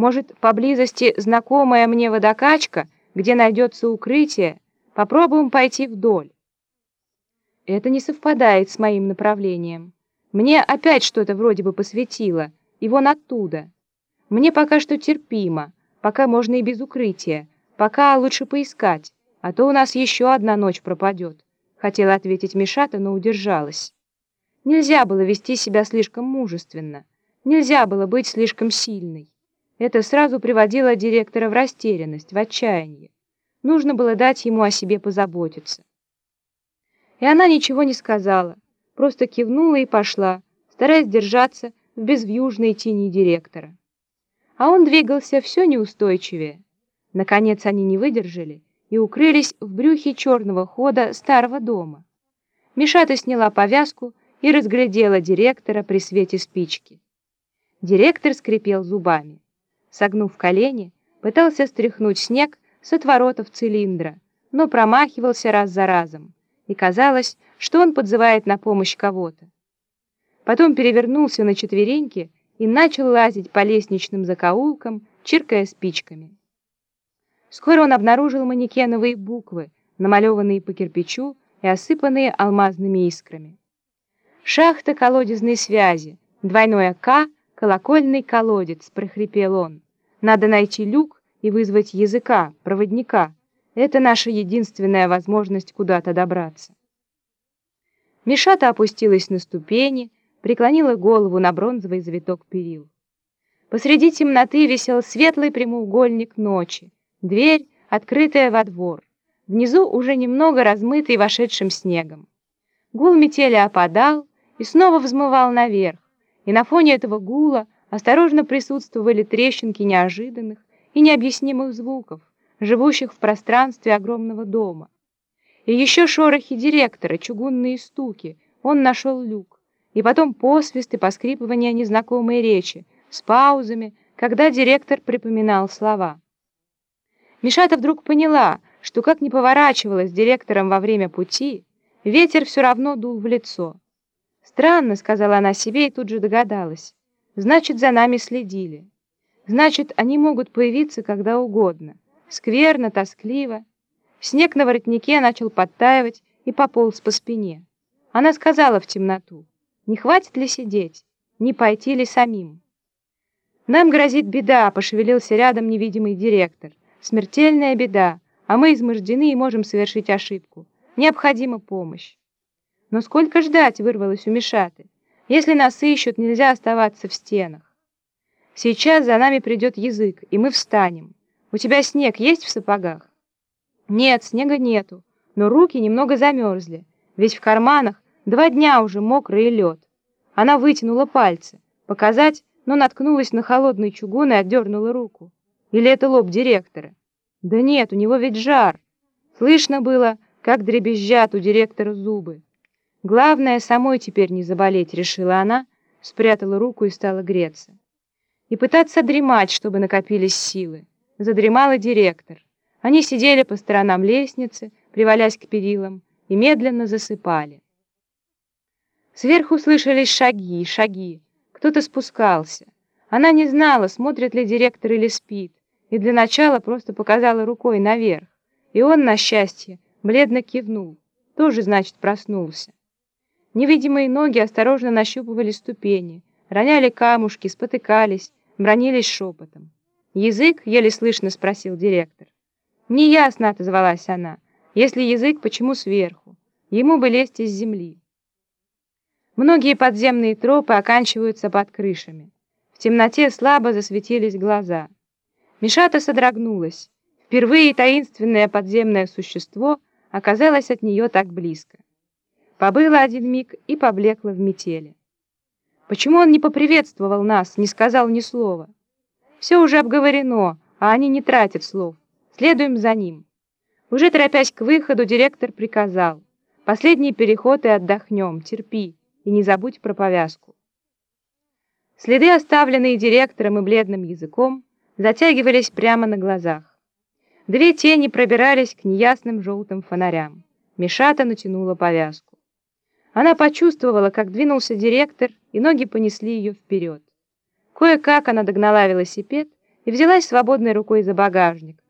Может, поблизости знакомая мне водокачка, где найдется укрытие? Попробуем пойти вдоль. Это не совпадает с моим направлением. Мне опять что-то вроде бы посветило, и вон оттуда. Мне пока что терпимо, пока можно и без укрытия, пока лучше поискать, а то у нас еще одна ночь пропадет. Хотела ответить Мишата, но удержалась. Нельзя было вести себя слишком мужественно, нельзя было быть слишком сильной. Это сразу приводило директора в растерянность, в отчаяние. Нужно было дать ему о себе позаботиться. И она ничего не сказала, просто кивнула и пошла, стараясь держаться в безвьюжной тени директора. А он двигался все неустойчивее. Наконец они не выдержали и укрылись в брюхе черного хода старого дома. Мишата сняла повязку и разглядела директора при свете спички. Директор скрипел зубами. Согнув колени, пытался стряхнуть снег с отворотов цилиндра, но промахивался раз за разом, и казалось, что он подзывает на помощь кого-то. Потом перевернулся на четвереньки и начал лазить по лестничным закоулкам, чиркая спичками. Скоро он обнаружил манекеновые буквы, намалеванные по кирпичу и осыпанные алмазными искрами. «Шахта колодезной связи, двойное «К», колокольный колодец», — прохрипел он. «Надо найти люк и вызвать языка, проводника. Это наша единственная возможность куда-то добраться. Мишата опустилась на ступени, преклонила голову на бронзовый завиток перил. Посреди темноты висел светлый прямоугольник ночи, дверь, открытая во двор, внизу уже немного размытый вошедшим снегом. Гул метели опадал и снова взмывал наверх, и на фоне этого гула осторожно присутствовали трещинки неожиданных, и необъяснимых звуков, живущих в пространстве огромного дома. И еще шорохи директора, чугунные стуки, он нашел люк, и потом посвист и поскрипывание незнакомой речи, с паузами, когда директор припоминал слова. Мишата вдруг поняла, что как ни поворачивалась директором во время пути, ветер все равно дул в лицо. «Странно», — сказала она себе и тут же догадалась, — «значит, за нами следили». Значит, они могут появиться когда угодно. Скверно, тоскливо. Снег на воротнике начал подтаивать и пополз по спине. Она сказала в темноту, не хватит ли сидеть, не пойти ли самим. Нам грозит беда, пошевелился рядом невидимый директор. Смертельная беда, а мы измождены и можем совершить ошибку. Необходима помощь. Но сколько ждать, вырвалось у Мишаты. Если нас ищут, нельзя оставаться в стенах. Сейчас за нами придет язык, и мы встанем. У тебя снег есть в сапогах? Нет, снега нету, но руки немного замерзли, ведь в карманах два дня уже мокрый лед. Она вытянула пальцы, показать, но наткнулась на холодный чугун и отдернула руку. Или это лоб директора? Да нет, у него ведь жар. Слышно было, как дребезжат у директора зубы. Главное, самой теперь не заболеть, решила она, спрятала руку и стала греться и пытаться дремать, чтобы накопились силы. Задремал и директор. Они сидели по сторонам лестницы, привалясь к перилам, и медленно засыпали. Сверху слышались шаги, шаги. Кто-то спускался. Она не знала, смотрит ли директор или спит, и для начала просто показала рукой наверх. И он, на счастье, бледно кивнул. Тоже, значит, проснулся. Невидимые ноги осторожно нащупывали ступени, роняли камушки, спотыкались, бронились шепотом. «Язык?» — еле слышно спросил директор. «Неясно», — отозвалась она. «Если язык, почему сверху? Ему бы лезть из земли». Многие подземные тропы оканчиваются под крышами. В темноте слабо засветились глаза. Мишата содрогнулась. Впервые таинственное подземное существо оказалось от нее так близко. Побыло один миг и поблекло в метели. Почему он не поприветствовал нас, не сказал ни слова? Все уже обговорено, а они не тратят слов. Следуем за ним. Уже торопясь к выходу, директор приказал. Последний переход и отдохнем, терпи, и не забудь про повязку. Следы, оставленные директором и бледным языком, затягивались прямо на глазах. Две тени пробирались к неясным желтым фонарям. Мишата натянула повязку. Она почувствовала, как двинулся директор, и ноги понесли ее вперед. Кое-как она догнала велосипед и взялась свободной рукой за багажник.